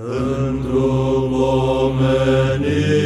Într-o pomenie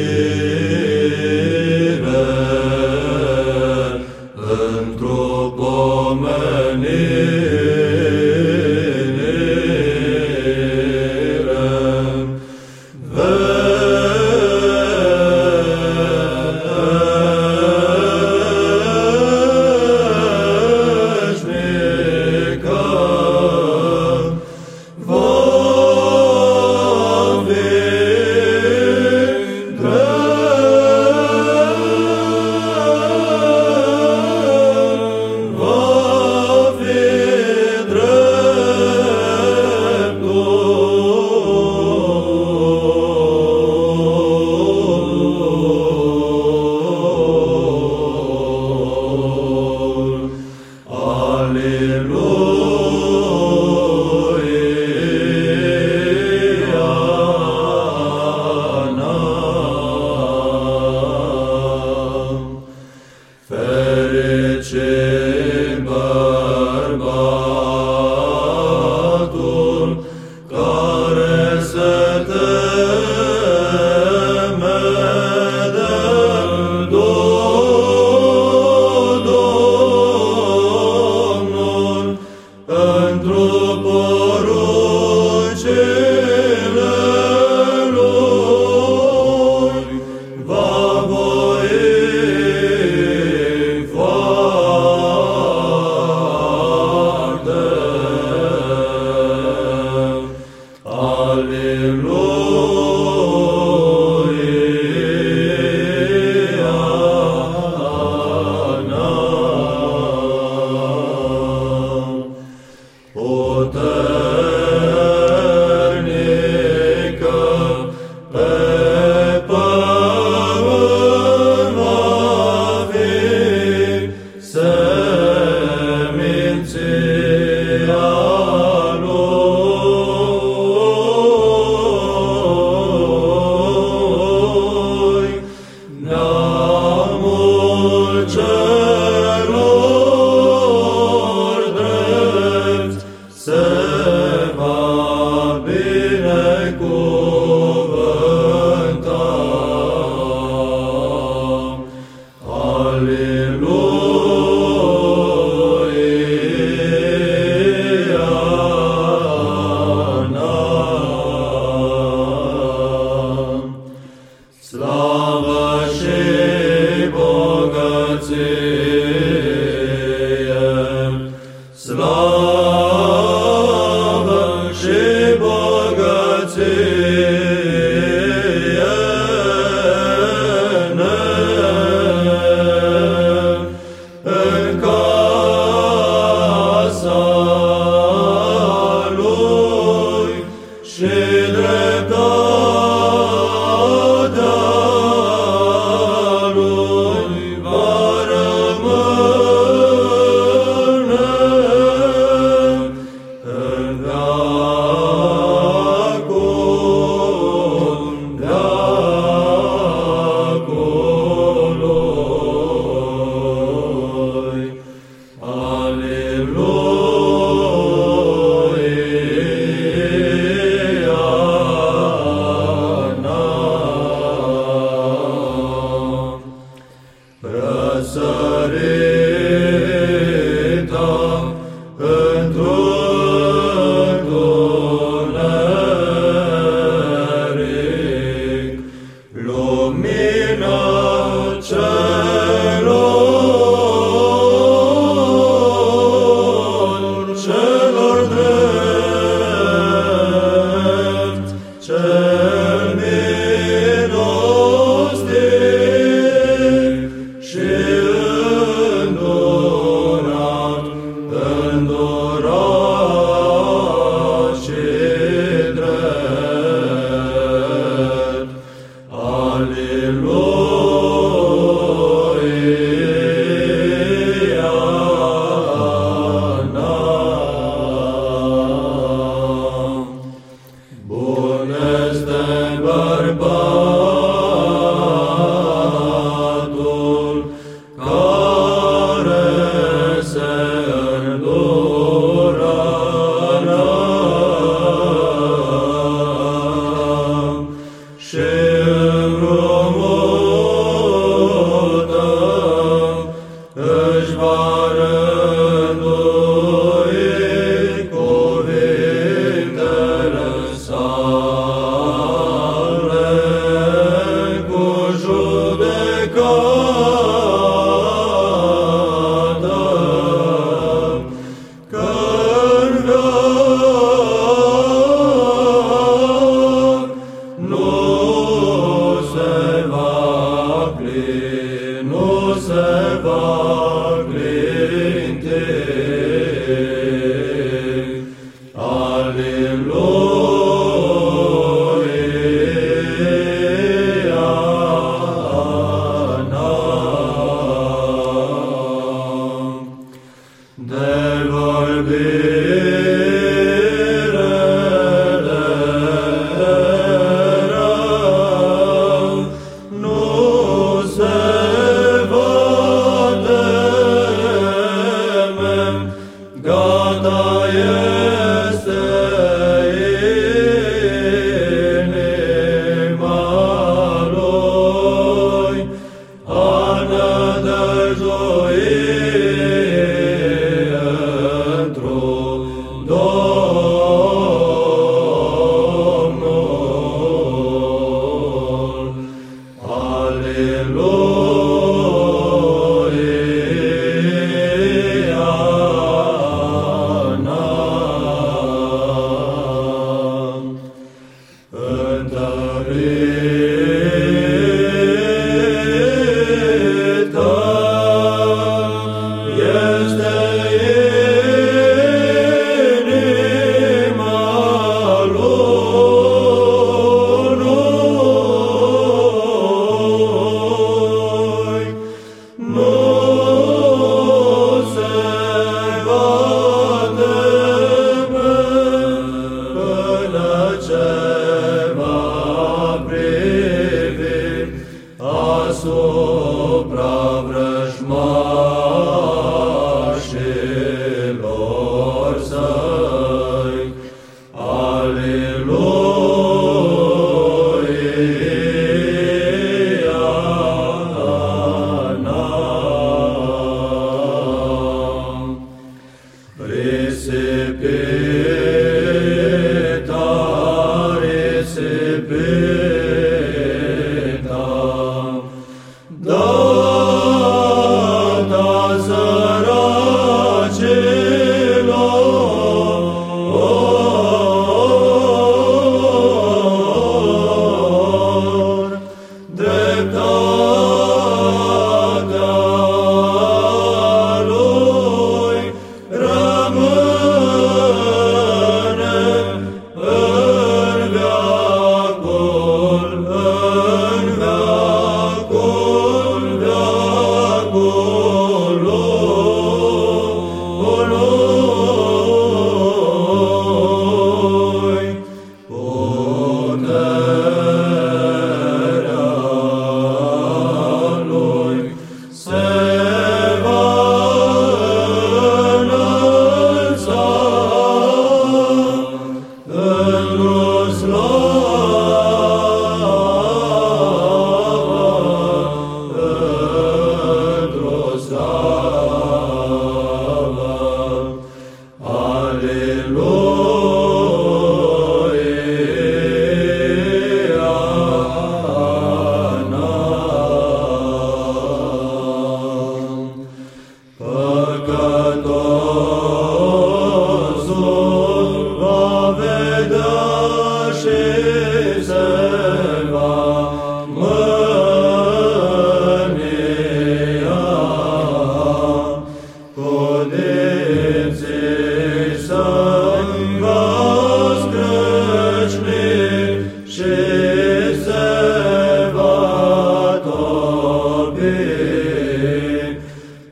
Răsărit. va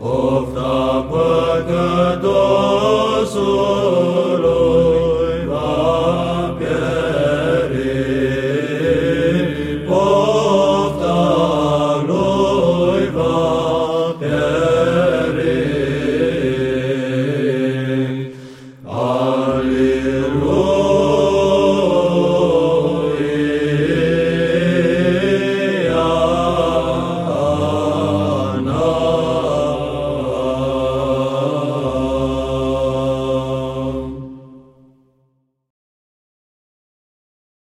ofta păcătosului va pieri, pofta lui va pieri. Aleluia!